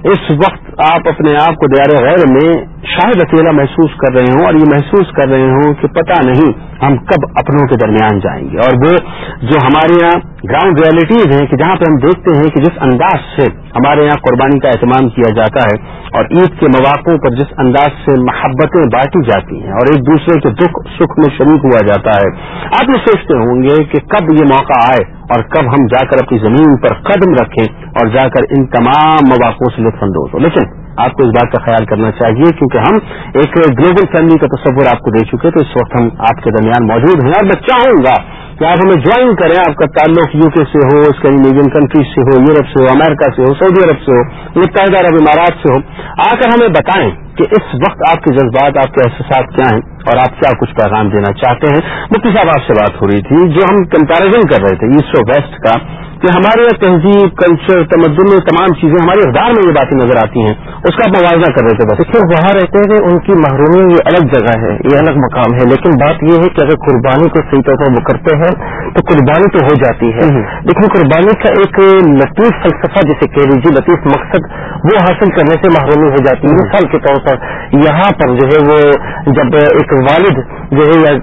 اس وقت آپ اپنے آپ کو دیار غیر میں شاید اکیلا محسوس کر رہے ہوں اور یہ محسوس کر رہے ہوں کہ پتہ نہیں ہم کب اپنوں کے درمیان جائیں گے۔ اور وہ جو ہمارے یہاں گراؤنڈ ریالٹیز ہیں کہ جہاں پہ ہم دیکھتے ہیں کہ جس انداز سے ہمارے یہاں قربانی کا اہتمام کیا جاتا ہے اور عید کے مواقع پر جس انداز سے محبتیں بانٹی جاتی ہیں اور ایک دوسرے کے دکھ، سکھ میں شریک ہوا جاتا ہے، آپ یہ سوچتے ہوں گے کہ کب یہ موقع آئے اور کب ہم جا کر اپنی زمین پر قدم رکھیں اور جا کر ان تمام مواقع سے لطف اندوز ہو لیکن آپ کو اس بات کا خیال کرنا چاہیے کیونکہ ہم ایک گلوبل فیملی کا تصور آپ کو دے چکے تو اس وقت ہم آپ کے درمیان موجود ہیں اور میں چاہوں گا کہ آپ ہمیں جوائن کریں، آپ کا تعلق یو کے سے ہو اسکینڈینیوین کنٹریز سے ہو یورپ سے ہو امریکہ سے ہو سعودی عرب سے ہو، متحدہ عرب امارات سے ہو۔ آ کر ہمیں بتائیں کہ اس وقت آپ کے جذبات، آپ کے احساسات کیا ہیں اور آپ کیا کچھ پیغام دینا چاہتے ہیں؟ مفتی صاحب، آپ سے بات ہو رہی تھی، جو ہم کمپیرزن کر رہے تھے ایسٹ اور ویسٹ کا۔ کہ ہمارے تہذیب کلچر تمدن میں تمام چیزیں ہمارے اقدار میں یہ باتیں نظر آتی ہیں اس کا موازنہ کر رہے تھے بس۔ دیکھیے وہاں رہتے ہیں ان کی محرومی یہ الگ جگہ ہے یہ الگ مقام ہے لیکن بات یہ ہے کہ اگر قربانی کو صحیح طور پر وہ کرتے ہیں تو قربانی تو ہو جاتی ہے۔ لیکن قربانی کا ایک لطیف فلسفہ جسے کہہ لیجیے لطیف مقصد وہ حاصل کرنے سے محرومی ہو جاتی ہے۔ مثال کے طور پر یہاں پر جو ہے وہ جب ایک والد جو ہے یا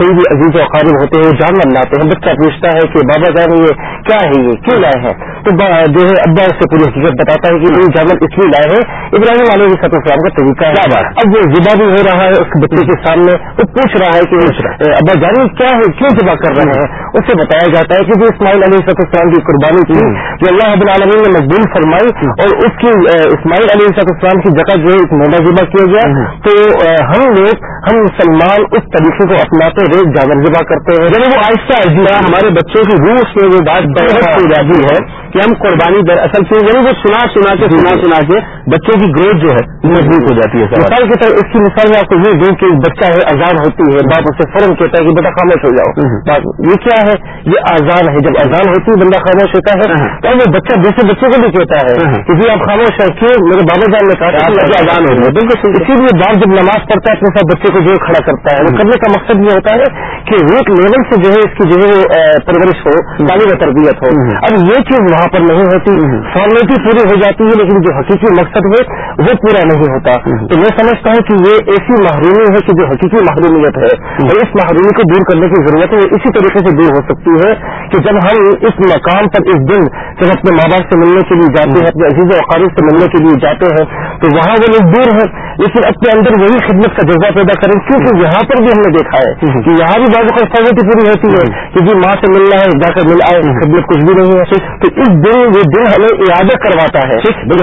کوئی بھی عزیز و قارب ہوتے ہیں وہ جانور لاتے ہیں بچہ پوچھتا ہے کہ بابا جان یہ کیا ہے یہ کیوں لائے ہیں؟ تو جو ہے ابا اس سے پوری حقیقت بتاتا ہے کہ یہ جانور اس لیے لائے ہیں ابراہیم علیہ سط اسلام کا طریقہ ہے۔ اب وہ ذبح بھی ہو رہا ہے اس بچے کے سامنے وہ پوچھ رہا ہے کہ ابا جانی کیا ہے کیوں ذبح کر رہے ہیں؟ اس سے بتایا جاتا ہے کہ جو اسماعیل علیہ سط اسلام کی قربانی تھی جو اللہ اب العالمین نے مقبول فرمائی اور اس کی اسماعیل علیہ سط اسلام کی جگہ جو ایک موبا ذبح کیا گیا۔ تو ہم لوگ ہم مسلمان اس طریقے کو اپناتے ہوئے جانور ذبح کرتے ہیں۔ یعنی وہ آہستہ آہستہ ہمارے بچوں کی روح سے وہ بات ہو ہے کہ ہم قربانی در اصل سے یعنی وہ سنا سنا کے، سنا سنا کے بچوں کی گروتھ جو ہے مضبوط ہو جاتی ہے مثال کی طرح اس کی مثال میں آپ کو یہ دوں کہ بچہ ہے آزاد ہوتی ہے باپ اسے فوراً کہتا ہے کہ بیٹا خاموش ہو جاؤ۔ یہ کیا ہے؟ یہ آزاد ہے۔ جب آزاد ہوتی ہے بندہ خاموش ہوتا ہے۔ تو وہ بچہ دوسرے بچے کو بھی کہتا ہے کہ جی آپ خاموش ہے کیوں؟ میرے بابا جان نے کہا آزاد ہو رہی ہے بالکل اسی لیے باپ جب نماز پڑھتا ہے اپنے ساتھ بچے کو جو کھڑا کرتا ہے۔ وہ کرنے کا مقصد یہ ہوتا ہے کہ ایک لیول سے جو ہے اس کی جو ہے پرورش ہو تعلیم و تربیت ہو۔ اب یہ چیز وہاں پر نہیں ہوتی۔ فارمیلٹی پوری ہو جاتی ہے لیکن جو حقیقی مقصد ہے وہ پورا نہیں ہوتا۔ تو میں سمجھتا ہوں کہ یہ ایسی محرومی ہے کہ جو حقیقی محرومیت ہے اور اس محرومی کو دور کرنے کی ضرورت ہے اسی طریقے سے دور ہو سکتی ہے کہ جب ہم اس مقام پر اس دن جب اپنے ماں باپ سے ملنے کے لیے جاتے ہیں اپنے عزیز و اقارب سے ملنے کے لیے جاتے ہیں تو وہاں وہ لوگ دور ہیں۔ لیکن اپنے اندر وہی خدمت کا جذبہ پیدا کریں کیونکہ یہاں پر بھی ہم نے دیکھا ہے کہ یہاں بھی بازو کا فوٹی پوری ہوتی ہے کہ جی ماں سے ملنا ہے جا کر مل آئے خدمت کچھ بھی نہیں ہے۔ تو اس دن یہ دن ہمیں ارادہ کرواتا ہے۔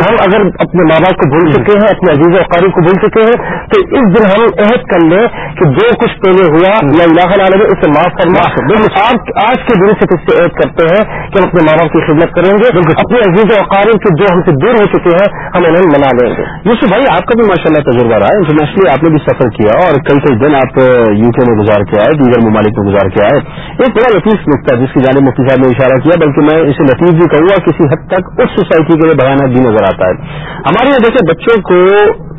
ہم اگر اپنے ماں باپ کو بھول چکے ہیں اپنے عزیز و قاری کو بھول چکے ہیں۔ تو اس دن ہم عہد کر لیں کہ جو کچھ پہلے ہوا یا اللہ عالم اسے معاف کرنا آج کے دن سے کس سے عہد کرتے ہیں کہ ہم اپنے ماں باپ کی خدمت کریں گے۔ اپنے عزیز و قاری کے جو ہم سے دور ہو چکے ہیں ہم انہیں منا لیں گے۔ یوسف بھائی آپ کا بھی ماشاء اللہ تجربہ رہا ہے۔ انٹرنیشنلی آپ نے بھی سفر کیا اور کئی کئی دن آپ یو کے میں گزار کے آئے دیگر ممالک میں گزار کے آئے۔ ایک بڑا لطیف نقطہ جس کی جانب مفتی صاحب نے اشارہ کیا بلکہ میں اسے لطیف بھی کہوں گا کسی حد تک اس سوسائٹی کے لیے بیانات بھی نظر آتا ہے۔ ہمارے یہاں جیسے بچوں کو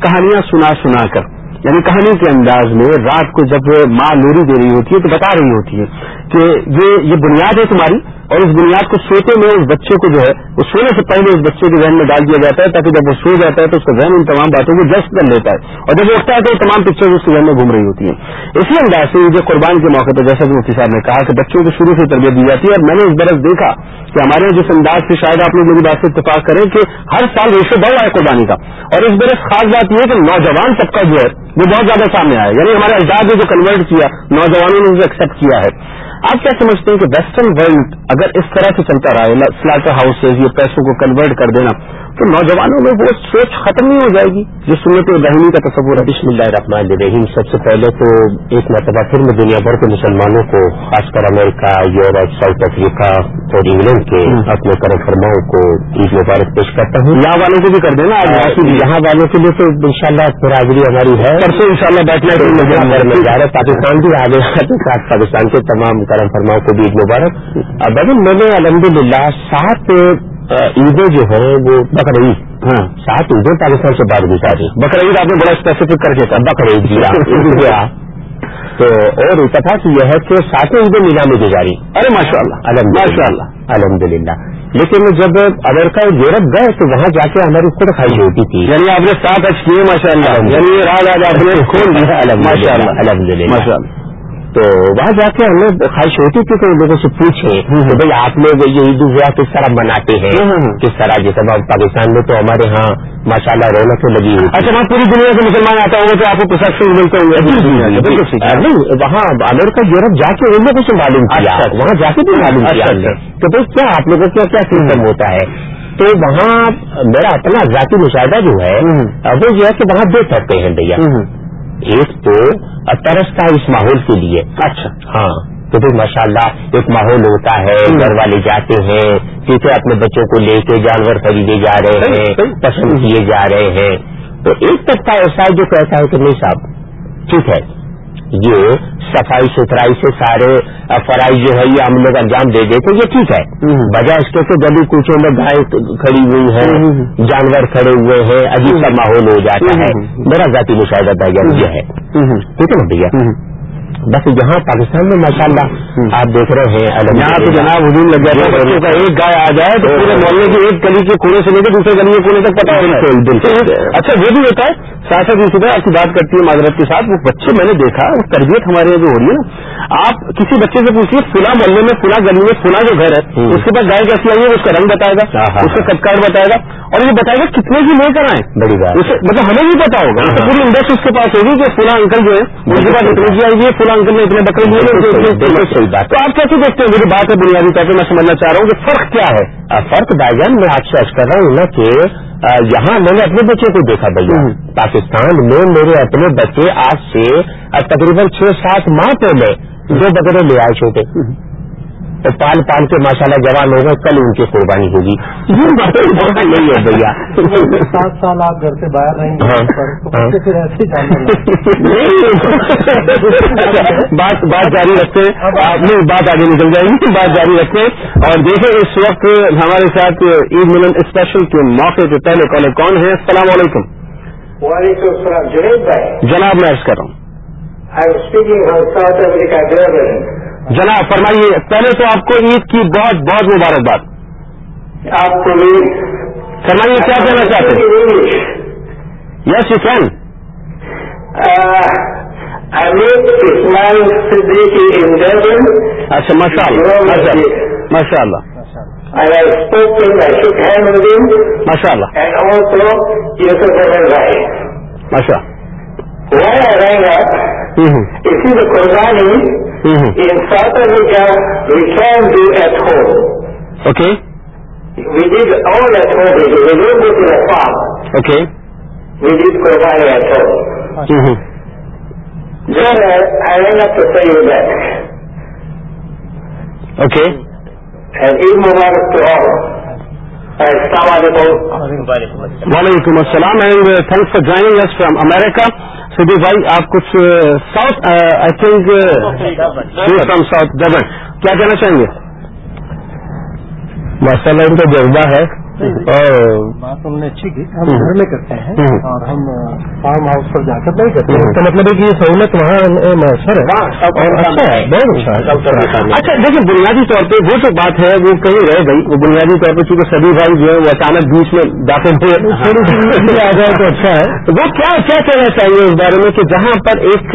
کہانیاں سنا سنا کر یعنی کہانی کے انداز میں رات کو جب ماں لوری دے رہی ہوتی ہے تو بتا رہی ہوتی ہے کہ یہ یہ بنیاد ہے تمہاری اور اس بنیاد کو سوتے میں اس بچے کو جو ہے، وہ سونے سے پہلے اس بچے کے ذہن میں ڈال دیا جاتا ہے تاکہ جب وہ سو جاتا ہے تو اس کا ذہن ان تمام باتوں کو جسٹ کر لیتا ہے۔ اور جب وہ اٹھتا ہے تو تمام پکچر اس کے ذہن میں گھوم رہی ہوتی ہیں۔ اسی انداز سے جو قربان کے موقع پر جیسا کہ مفتی صاحب نے کہا کہ بچوں کو شروع سے تربیت دی جاتی ہے، اور میں نے اس برس دیکھا کہ ہمارے یہاں جس انداز سے شاید آپ لوگ میری بات سے اتفاق کریں کہ ہر سال ریشو بڑھ رہا ہے قربانی کا۔ اور اس برس خاص بات یہ ہے کہ نوجوان طبقہ جو ہے، وہ بہت زیادہ سامنے آیا۔ یعنی ہمارے اجداد نے جو کنورٹ کیا، نوجوانوں نے اسے ایکسپٹ کیا ہے۔ آپ کیا سمجھتے ہیں کہ ویسٹرن ورلڈ اگر اس طرح سے چلتا رہا سلاٹر ہاؤسز یہ پیسوں کو کنورٹ کر دینا تو نوجوانوں میں وہ سوچ ختم نہیں ہو جائے گی۔ جو سنت ابراہیمی کا تصور ہے بسم اللہ الرحمن الرحیم سب سے پہلے تو ایک مرتبہ پھر میں دنیا بھر کے مسلمانوں کو خاص کر امریکہ یورپ ساؤتھ افریقہ اور انگلینڈ کے اپنے کرم فرماؤں کو عید مبارک پیش کرتا ہوں۔ یہاں والوں کو بھی کر دینا آج۔ یہاں والوں کے لیے تو ان شاء اللہ برادری ہماری ہے۔ پرسوں ان شاء اللہ بیٹھنا میں جا رہا پاکستان بھی آگے ساتھ پاکستان کے تمام کرم فرماؤں کو بھی عید مبارک۔ اب میں نے الحمد للہ سات عیدیں جو ہیں وہ بقرعید. ہاں. سات عیدیں پاکستان سے بعد گزاری بقرعید آپ نے بڑا اسپیسیفک کر کے تھا بقرعید دیا تو اور اتفاق یہ ہے کہ ساتوں عیدیں میلا میں گزاری. ارے ماشاء اللہ ماشاء اللہ الحمد للہ لیکن جب امریکہ اور یورپ گئے تو وہاں جا کے ہماری خود خواہش ہوتی تھی. یعنی آپ نے سات اچ کیے ماشاء اللہ یعنی راج آج آپ نے کھول دیا. الحمد للہ تو وہاں جا کے ہمیں خواہش ہوتی تھی کہ ان لوگوں سے پوچھیں کہ بھائی آپ لوگ یہ عید الضحیٰ کس طرح مناتے ہیں؟ کس طرح جیسے پاکستان میں تو ہمارے ہاں ماشاء اللہ رونقیں لگی ہوئی اچھا وہاں پوری دنیا سے مسلمان آتا ہوگا تو آپ کو پرسکشن ملتے ہوں گے نہیں وہاں امریکہ یورپ جا کے ان لوگوں سے معلوم کیا۔ وہاں جا کے بھی معلوم کیا کہ بھائی کیا آپ لوگوں کا کیا سسٹم ہوتا ہے؟ تو وہاں میرا اپنا ذاتی مشاہدہ جو ہے وہ یہ ہے کہ وہاں دو طبقے ہیں بھیا۔ ایک تو ترستا اس ماحول کے لیے۔ اچھا۔ ہاں۔ تو پھر ماشاء اللہ ایک ماحول ہوتا ہے گھر والے جاتے ہیں کیونکہ اپنے بچوں کو لے کے جانور خریدے جا رہے ہیں پسند کیے جا رہے ہیں۔ تو ایک طبقہ ایسا ہے جو کہتا ہے کہ نہیں صاحب ٹھیک ہے۔ یہ صفائی ستھرائی سے سارے فرائی جو ہے یہ ہم لوگ انجام دے دیتے یہ ٹھیک ہے۔ وجہ اس کے گلی کوچوں میں گائے کھڑی ہوئی ہے جانور کھڑے ہوئے ہیں عجیب سا ماحول ہو جاتا ہے۔ میرا ذاتی مشاہدہ یہ ہے۔ ٹھیک ہے نا بھیا؟ بس یہاں پاکستان میں ماشاء اللہ آپ دیکھ رہے ہیں یہاں تو جناب حضور لگ جاتا ہے ایک گائے آ جائے تو پورے محلے کی ایک گلی کے کونے سے لے کے دوسرے گلی کے کونے تک پتا ہے۔ اچھا وہ بھی ہوتا ہے۔ ساتھ ساتھ صبح آپ کی بات کرتی ہے معذرت کے ساتھ وہ بچے میں نے دیکھا تربیت ہمارے یہاں جو ہو رہی ہے نا آپ کسی بچے سے پوچھیے فلاں محلے میں فلاں گلی میں فلاں جو گھر ہے اس کے بعد گائے کیسی آئی ہے اس کا رنگ بتائے گا اس کا کٹ کارڈ بتائے گا اور یہ بتائے گا کتنے کی لے کر آئے۔ بڑی بات. مطلب ہمیں بھی پتا ہوگا پوری انڈسٹ اس کے پاس ہوگی کہ فلاں انکل جو ہے اس کے بعد اتنی کی آئے گی فلاں انکل نے اتنے بکرے بات۔ تو آپ کیسے دیکھتے ہیں؟ میری بات ہے بنیادی طور پہ میں سمجھنا چاہ رہا ہوں کہ فرق کیا ہے؟ فرق بھائی میں آپ سے کر رہا ہوں نا کہ یہاں میں نے اپنے بچے کو دیکھا بھیا پاکستان میں میرے اپنے بچے آج سے تقریباً چھ سات ماہ پہلے دو بکرے لے آئے چھوٹے۔ پال پال کے ماشاءاللہ جوان ہو گئے کل ان کی قربانی ہوگی۔ یہ بات نہیں ہے بھیا۔ سات سال آپ گھر سے باہر رہیں گے پھر ایسے بات بات جاری رکھتے آپ نے بات آگے نکل جائے گی۔ بات جاری رکھتے اور دیکھیں اس وقت ہمارے ساتھ عید ملن اسپیشل کے موقع کے پہلے کالر کون ہے السلام علیکم۔ وعلیکم السلام جنید بھائی۔ جناب میں عرض کر رہا ہوں۔ جناب فرمائیے پہلے تو آپ کو عید کی بہت بہت مبارکباد۔ آپ کو فرمائیے کیا کہنا چاہتے ہیں؟ Yes you can. اچھا ماشاء اللہ ماشاء اللہ ماشاء اللہ. ماشاء کوانی وعلیکم السلام and thanks for joining from America Siddique بھائی آپ کچھ south I think from south Durban کیا کہنا چاہیں گے؟ ماشاء اللہ ان کا جذبہ ہے۔ بات ہم نے اچھی کی۔ ہم۔ گھر میں کرتے ہیں۔ اور ہم فارم ہاؤس پر جا کر نہیں کرتے۔ اس کا مطلب ہے کہ یہ سہولت وہاں میسر ہے۔ اچھا دیکھیں بنیادی طور پہ وہ جو بات ہے وہ کہیں رہ گئی۔ وہ بنیادی طور پہ چونکہ سبھی بھائی جو ہے وہ اچانک بیچ میں داخل ہوئے۔ آ جائے تو اچھا ہے۔ وہ کیا کیا کہنا چاہیے اس بارے میں کہ جہاں پر ایک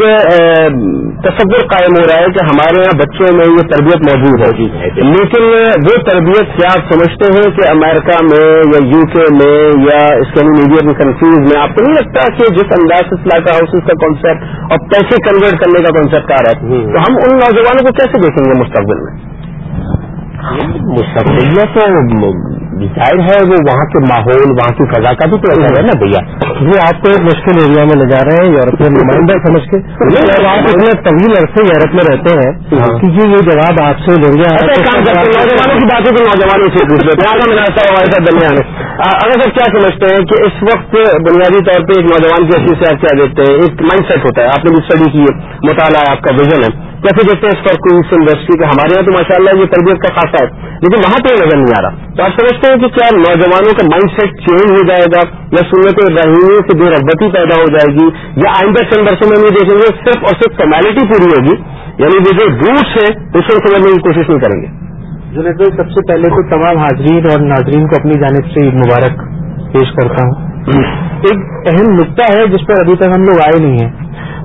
تصور قائم ہو رہا ہے کہ ہمارے یہاں بچوں میں یہ تربیت موجود ہے۔ لیکن وہ تربیت کیا آپ سمجھتے ہیں کہ امریکہ میں یا یو کے میں یا اسکینڈینیویا کی کنٹریز میں آپ کو نہیں لگتا کہ جس انداز سے سلاکا ہاؤسز کا کانسیپٹ اور پیسے کنورٹ کرنے کا کانسیپٹ آ رہا ہے؟ تو ہم ان نوجوانوں کو کیسے دیکھیں گے مستقبل میں؟ مستقبل میں تو ظاہر ہے وہ وہاں کے ماحول وہاں کی فضا کا بھی تو اثر ہے نا بھیا؟ یہ آپ کو مشکل ایریا میں لے جا رہے ہیں یورپین نمائندہ سمجھ کے۔ آپ اتنے طویل عرصے یورپ میں رہتے ہیں کہ یہ جواب آپ سے لے گیا اچھا نوجوانوں کی باتیں تو نوجوانوں سے پوچھ لیتے ہیں۔ اگر سر کیا سمجھتے ہیں کہ اس وقت بنیادی طور پہ ایک نوجوان کی حیثیت سے آپ کیا دیکھتے ہیں، ایک مائنڈ سیٹ ہوتا ہے۔ آپ نے بھی اسٹڈی کی ہے مطالعہ آپ کا ویژن ہے۔ کیسے دیکھتے ہیں اس پر کوئی اس انڈسٹری کا ہمارے یہاں تو ماشاء اللہ یہ تربیت کا خاصا ہے، لیکن وہاں پہ نظر نہیں آ رہا۔ تو آپ سمجھتے ہیں کہ کیا نوجوانوں کا مائنڈ سیٹ چینج ہو جائے گا، یا سنت رحیمیوں سے بے رغبتی پیدا ہو جائے گی، یا آئندہ چند برسوں میں نہیں دیکھیں گے صرف اور صرف فارمیلٹی پوری ہوگی یعنی وہ جو روٹس ہیں، اس کو سمجھنے کی کوشش نہیں کریں گے۔ جنید بھائی سب سے پہلے تو تمام حاضرین اور ناظرین کو اپنی جانب سے عید مبارک پیش کرتا ہوں۔ ایک اہم نقطہ ہے جس پر ابھی تک ہم لوگ آئے نہیں ہیں۔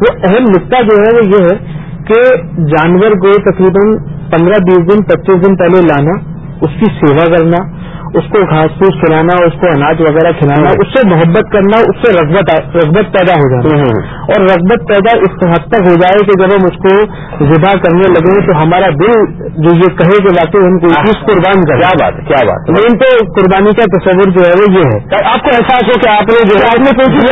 وہ اہم نقطہ جو ہے وہ یہ ہے کہ جانور کو تقریباً پندرہ بیس دن، پچیس دن پہلے لانا، اس کی سیوا کرنا اس کو گھاس پھوس کھلانا اس کو اناج وغیرہ کھلانا اس سے محبت کرنا اس سے رغبت رغبت پیدا ہو جانا اور رغبت پیدا اس حد تک ہو جائے کہ جب ہم اس کو ذبح کرنے لگے تو ہمارا دل جو یہ کہے کہ واقعی ہم کو چیز قربان کر کیا بات ہے کیا بات ہے۔ مین تو قربانی کا تصور جو ہے وہ یہ ہے۔ آپ کو احساس ہو کہ آپ نے جو ہے آپ نے کوئی چیز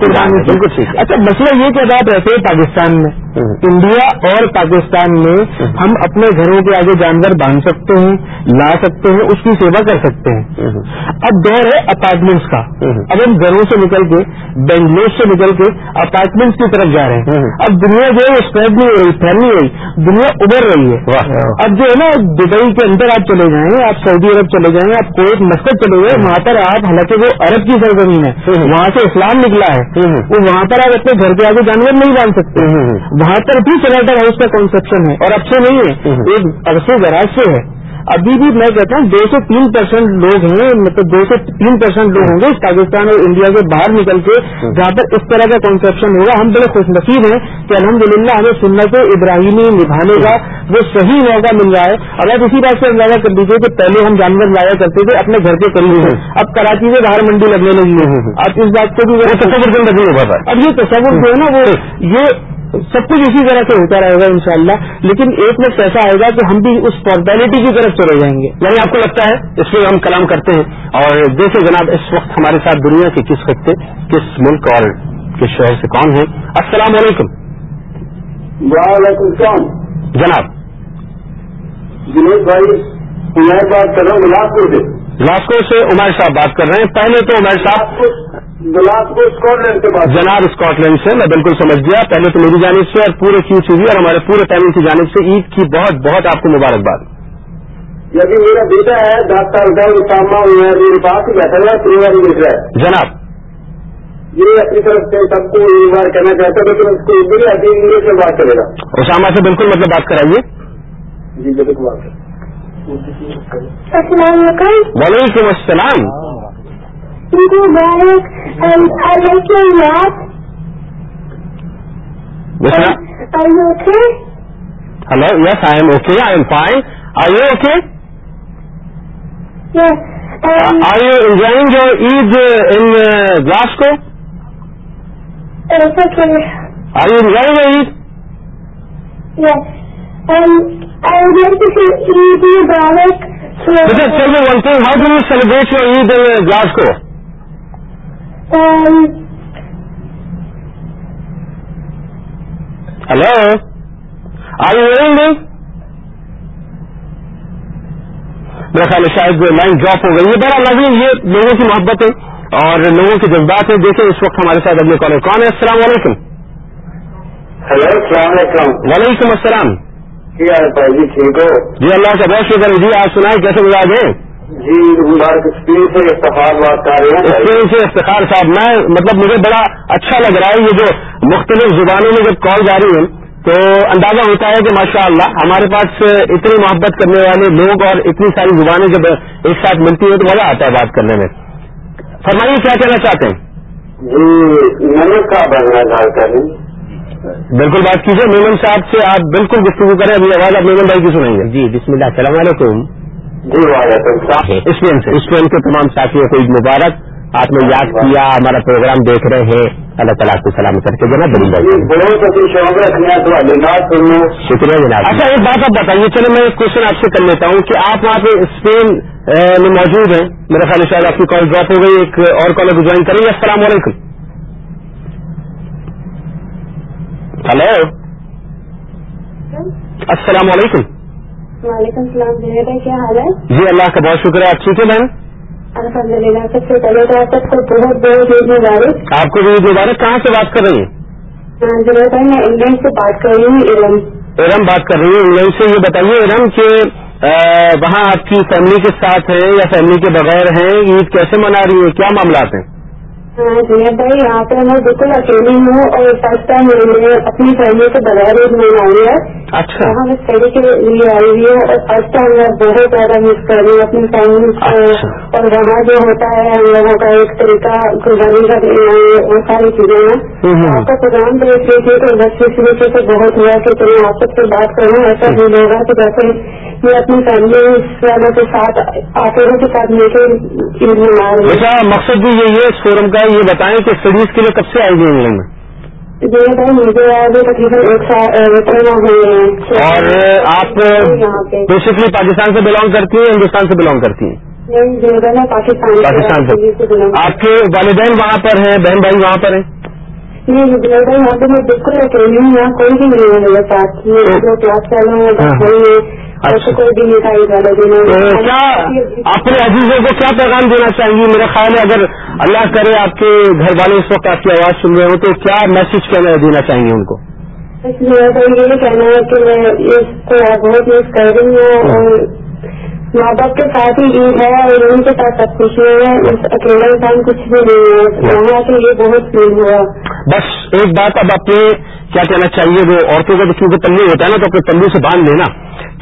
قربانی بالکل ہے۔ اچھا مسئلہ یہ کہ آپ رہتے ہیں پاکستان میں۔ انڈیا اور پاکستان میں ہم اپنے گھروں کے آگے جانور باندھ سکتے ہیں لا سکتے ہیں اس کی سیوا کر سکتے ہیں۔ اب دور ہے اپارٹمنٹس کا۔ اب ہم گھروں سے نکل کے بنگلور سے نکل کے اپارٹمنٹس کی طرف جا رہے ہیں۔ اب دنیا جو ہے وہ اسپریڈ نہیں ہو رہی پھیل نہیں۔ رہی دنیا ابھر رہی ہے۔ اب جو ہے نا دبئی کے اندر آپ چلے جائیں آپ سعودی عرب چلے جائیں آپ کویت مسکت چلے گئے وہاں پر آپ حالانکہ وہ عرب کی سرزمین ہے۔ وہاں سے اسلام نکلا ہے۔ وہ وہاں پر آپ اپنے گھر کے آگے جانور نہیں باندھ سکتے۔ پر بھی سلیٹر ہاؤس کا کانسپشن ہے اور اب سے نہیں ہے ایک عرصے دراز سے ہے ابھی بھی میں کہتا ہوں دو سے تین پرسینٹ لوگ ہیں مطلب دو سے تین پرسینٹ لوگ ہوں گے پاکستان اور انڈیا سے باہر نکل کے جہاں پر اس طرح کا کانسپشن ہوگا۔ ہم بڑے خوش نصیب ہیں کہ الحمدللہ ہمیں سنت ابراہیمی نبھانے کا وہ صحیح موقع مل رہا ہے۔ اور آپ اسی بات سے اندازہ کر لیجیے کہ پہلے ہم جانور لایا کرتے تھے اپنے گھر کے قریب ہیں اب کراچی سے باہر منڈی لگنے لگی ہے۔ اب اس بات کو بھی تصور اب یہ تصور جو ہے نا وہ یہ سب کچھ اسی طرح سے ہوتا رہے گا انشاءاللہ لیکن ایک وقت ایسا آئے گا کہ ہم بھی اس فارمیلٹی کی طرف چلے جائیں گے۔ یعنی آپ کو لگتا ہے اس پہ ہم کلام کرتے ہیں۔ اور دیکھیں جناب اس وقت ہمارے ساتھ دنیا کے کس خطے کس ملک اور کس شہر سے کون ہیں؟ السلام علیکم۔ وعلیکم السلام۔ جناب۔ جنید بھائی میں بات کر رہا ہوں بلاسپور سے گلاسکو سے عمیر صاحب بات کر رہے ہیں۔ پہلے تو عمیر صاحب۔ جناب اسکاٹ لینڈ سے میں بالکل سمجھ گیا۔ پہلے تو میری جانب سے اور پورے کیو سی اور ہمارے پورے پینل کی جانب سے عید کی بہت بہت آپ کو مبارکباد۔ ابھی میرا بیٹا ہے دس سال کا اسامہ میرے پاس بیٹھا ہوا تین بار دیکھ رہا ہے۔ جناب۔ یہ اپنی طرف سے سب کو ایک بار کہنا چاہتا ہے لیکن اس کو ادھر ابھی انگلش میں بات کرے گا۔ اسامہ سے بالکل مطلب بات کرائیے۔ جی بالکل بات کریں۔ السلام علیکم۔ وعلیکم السلام۔ Thank you, Barak. Um, I like your laugh. Listen, Are you okay? hello, yes, I am okay, I am fine. Are you okay? Yes. Uh, Um, are you enjoying your Eid uh, in uh, You hearing me? میرا خیال ہے شاید لائن ڈراپ ہو گئی ہے۔ بہرحال ناظرین یہ لوگوں کی محبت ہے اور لوگوں کے جذبات ہیں دیکھیں۔ اس وقت ہمارے ساتھ اگلے کالر کون ہے؟ السلام علیکم۔ ہیلو السلام علیکم۔ وعلیکم السلام۔ جی ہو؟ جی اللہ کا بہت شکر ہے۔ جی آپ سنائیں کیسے مزاج ہے جی مبارک سے استفاد بات کر رہے ہیں بھائی اسپین سے افتخار صاحب میں مطلب مجھے بڑا اچھا لگ رہا ہے یہ جو مختلف زبانوں میں جب کال جاری ہیں تو اندازہ ہوتا ہے کہ ماشاء اللہ ہمارے پاس اتنی محبت کرنے والے لوگ اور اتنی ساری زبانیں جب ایک ساتھ ملتی ہیں تو مزہ آتا ہے بات کرنے میں۔ فرمائیے کیا کہنا چاہتے ہیں؟ جی رہی بالکل بات کیجیے میمن صاحب سے آپ بالکل گفتگو کریں ابھی آواز آپ میمن بھائی کی سنیں گے جی بسم اللہ السلام علیکم۔ جی وعلیکم السلام اسپین سے اسپین کے تمام ساتھیوں کو عید مبارک۔ آپ نے یاد کیا ہمارا پروگرام دیکھ رہے ہیں۔ اللہ تعالیٰ کو سلامت کر کے جناب بڑی رکھنا تو شکریہ جناب اچھا ایک بات آپ بتائیے چلو میں ایک کوشچن آپ سے کر لیتا ہوں کہ آپ وہاں پہ اسپین میں موجود ہیں۔ میرا خیال ہے شاید آپ کی کال ڈراپ ہو گئی ایک اور کالر کو جوائن کریں گے۔ السلام علیکم۔ ہلو السلام علیکم۔ وعلیکم السلام جنید بھائی کیا حال ہے؟ جی اللہ کا بہت شکریہ آپ ٹھیک ہے بہن؟ الحمد للہ سب سے پہلے تو آپ کو بہت بہت عید مبارک۔ آپ کو بھی مبارک کہاں سے بات کر رہی ہیں؟ ہاں، جنید بھائی میں انگلینڈ سے بات کر رہی ہوں ارم ارم بات کر رہی ہوں انگلینڈ سے یہ بتائیے ارم کہ وہاں آپ کی فیملی کے ساتھ ہیں یا فیملی کے بغیر ہیں؟ عید کیسے منا رہی ہے کیا معاملات ہیں؟ جنید بھائی یہاں پہ میں بالکل اکیلی ہوں اور فرسٹ ٹائم میرے اپنی فیملی کے بغیر عید منائی ہے اچھا میں اسٹڈی کے لیے آئی ہوئی ہے اور فرسٹ ٹائم میں بہت زیادہ مس کر رہی ہوں اپنی فیملی کو اچھا۔ اور وہاں جو ہوتا ہے ہم لوگوں کا ایک طریقہ قربانی کا وہ ساری چیزیں ہیں۔ آپ کا پروگرام دیکھ رہی تھی تو طریقے سے بہت ہوا کہ چلو آپ سے بات کروں ایسا فیل ہوگا کہ جیسے میں اپنی فیملی والوں کے ساتھ آخروں کے ساتھ مل کے بیٹا مقصد بھی یہی ہے اس فورم کا یہ بتائیں کہ اسٹڈیز کے لیے کب سے آئے گی انگلینڈ میں جی بھائی مجھے ابھی تقریباً ایک سال تین ہوئے ہیں۔ اور آپ بیسکلی پاکستان سے بلانگ کرتی ہیں ہندوستان سے بلانگ کرتی ہیں؟ میں پاکستان سے آپ کے والدین وہاں پر ہیں بہن بھائی وہاں پر ہیں؟ یہاں پہ میں بالکل اکیلی ہوں یہاں کوئی بھی نہیں ہے میرے ساتھ۔ کلاس ہے بس کیا اپنے عزیزوں کو کیا پیغام دینا چاہیے؟ میرا خیال ہے اگر اللہ کرے آپ کے گھر والے اس وقت آپ کی آواز سن رہے ہوں تو کیا میسج کہنا دینا چاہیں گے ان کو؟ میرا تو یہ کہنا ہے کہ میں اس کو بہت مس کر رہی ہوں اور ماں باپ کے ساتھ ہی عید ہے اور ان کے ساتھ سب خوشی ہے اکیلا انسان کچھ بھی نہیں ہے۔ وہاں کے یہ بہت فیل ہوا۔ بس ایک بات اب اپنے کیا کہنا چاہیے وہ عورتوں کا کیونکہ تلو ہوتا ہے نا تو اپنے تلو سے باندھ لینا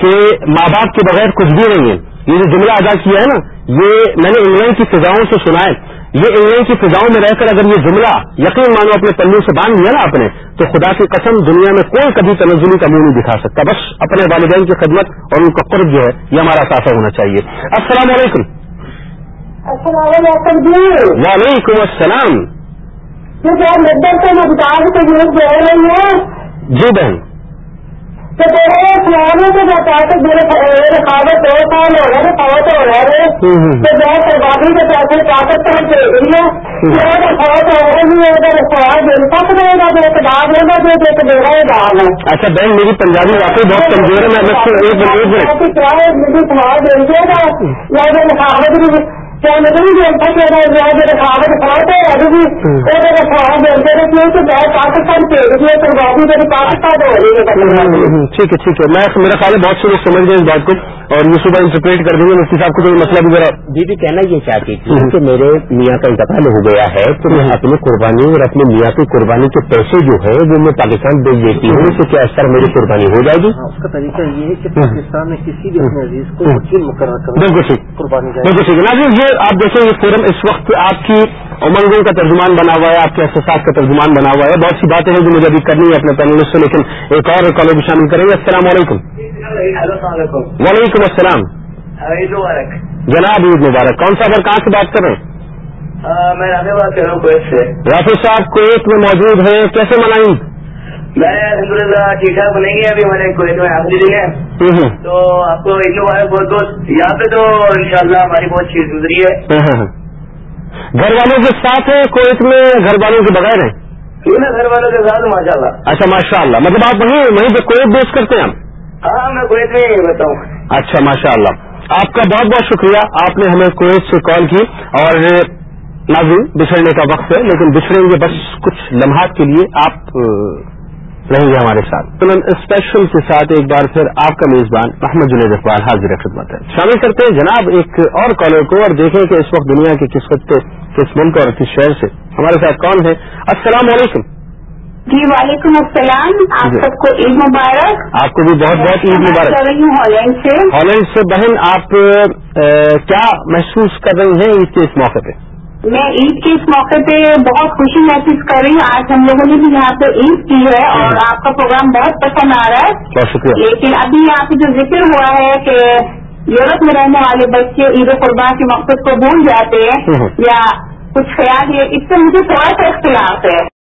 کہ ماں باپ کے بغیر کچھ بھی نہیں ہے۔ یہ جو جملہ ادا کیا ہے نا یہ میں نے انگلینڈ کی فضاؤں سے سنا ہے۔ یہ انگلینڈ کی فضاؤں میں رہ کر اگر یہ جملہ یقین مانو اپنے پلو سے باندھ لیا نا آپ نے تو خدا کی قسم دنیا میں کوئی کبھی تنزلی کا منہ نہیں دکھا سکتا۔ بس اپنے والدین کی خدمت اور ان کا قرب جو ہے یہ ہمارا اثاثہ ہونا چاہیے۔ السلام علیکم۔ السلام علیکم۔ وعلیکم السلام۔ کیا مدد سے دے رہی جی بہن تو میرے سیاحوں سے بتا کہ میرے رکاوٹ دو سال ہو رہے ہو۔ تو کے پیسے طاقت دے رہی ہے میرے فوت ہو رہے ہیں اگر سوال مل سک رہے گا جو اقدام ہوگا جو ایک میرا اقدام ہے اچھا بہن میری پنجابی واقعی بہت کمزور ہے میں کیا ہے مجھے دے دیجیے گا یا جو بھی ہے ابھی بھی وہ کہ میں پاکستان پاکستان ہو ٹھیک ہے ٹھیک ہے۔ میں میرا خیال ہے بہت سے لوگ سمجھ گئے اس بات کو اور یہ صبح انٹرپریٹ کر دیں گے۔ مفتی صاحب کو تو یہ مسئلہ بھی ذرا جی بھی کہنا یہ چاہتی تھی کہ میرے میاں کا انتقال ہو گیا ہے تو میں اپنی قربانی اور اپنے میاں کی قربانی کے پیسے جو ہے وہ میں پاکستان بھیج دیتی ہوں۔ تو کیا اس طرح میری قربانی ہو جائے گی۔ ہاں، اس کا طریقہ یہ ہے کہ پاکستان میں کسی بھی اپنے عزیز کو مقرر کرنا بالکل ٹھیک۔ قربانی بالکل ٹھیک۔ ہے ناظرین یہ آپ دیکھیں یہ فورم اس وقت آپ کی امنگوں کا ترجمان بنا ہوا ہے آپ کے احساسات کا ترجمان بنا ہوا ہے۔ بہت سی باتیں ہیں جو مجھے ابھی کرنی ہے اپنے پینلسٹ سے لیکن ایک اور کالر بھی شامل کریں گے۔ السلام علیکم۔ وعلیکم السلام۔ عید مبارک جناب عید مبارک۔ کون سا خبر کہاں سے بات کر رہے ہیں؟ میں رابع بات کر رہا ہوں کویت سے۔ رافی صاحب کویت میں موجود ہیں۔ کیسے منائیں میں الحمد للہ ٹھیک ٹھاک بنیں گے ابھی ہمارے کویت میں آخری دن ہے۔ تو آپ کو عید مبارک بہت بہت یہاں پہ تو انشاءاللہ ہماری بہت چیز گزری ہے۔ گھر والوں کے ساتھ ہیں کویت میں گھر والوں کے بغیر ہیں؟ کیوں نا گھر والوں کے ساتھ ماشاء اللہ اچھا ماشاء اللہ مطلب آپ وہیں وہیں پہ کویت بیس کرتے ہیں ہاں میں کویت میں ہی بتاؤں۔ اچھا ماشاء اللہ آپ کا بہت بہت شکریہ۔ آپ نے ہمیں کویت سے کال کی اور ناظرین بچھڑنے کا وقت ہے لیکن بچھڑیں گے بس کچھ لمحات کے لیے آپ رہیں گے ہمارے ساتھ۔ اسپیشل کے ساتھ ایک بار پھر آپ کا میزبان محمد جنید اقبال حاضر خدمت ہے۔ شامل کرتے ہیں جناب ایک اور کالر کو اور دیکھیں کہ اس وقت دنیا کے کس خطے کس ملک اور کس شہر سے۔ ہمارے ساتھ کون ہے؟ السلام علیکم۔ جی وعلیکم السلام۔ آپ جی۔ سب کو عید مبارک۔ آپ کو بھی بہت بہت عید مبارک۔ کر رہی ہوں ہالینڈ سے۔ ہالینڈ سے بہن آپ کیا محسوس کر رہی ہیں عید کے اس موقع پہ؟ میں عید کے اس موقع پہ بہت خوشی محسوس کر رہی ہوں۔ آج ہم لوگوں نے بھی یہاں پہ عید کی ہے اور آپ کا پروگرام بہت پسند آ رہا ہے۔ لیکن ابھی یہاں پہ جو ذکر ہوا ہے کہ یورپ میں رہنے والے بچے عید و قربان کے مقصد کو بھول جاتے ہیں یا کچھ خیال ہے اس سے مجھے تھوڑا سا اختلاف ہے۔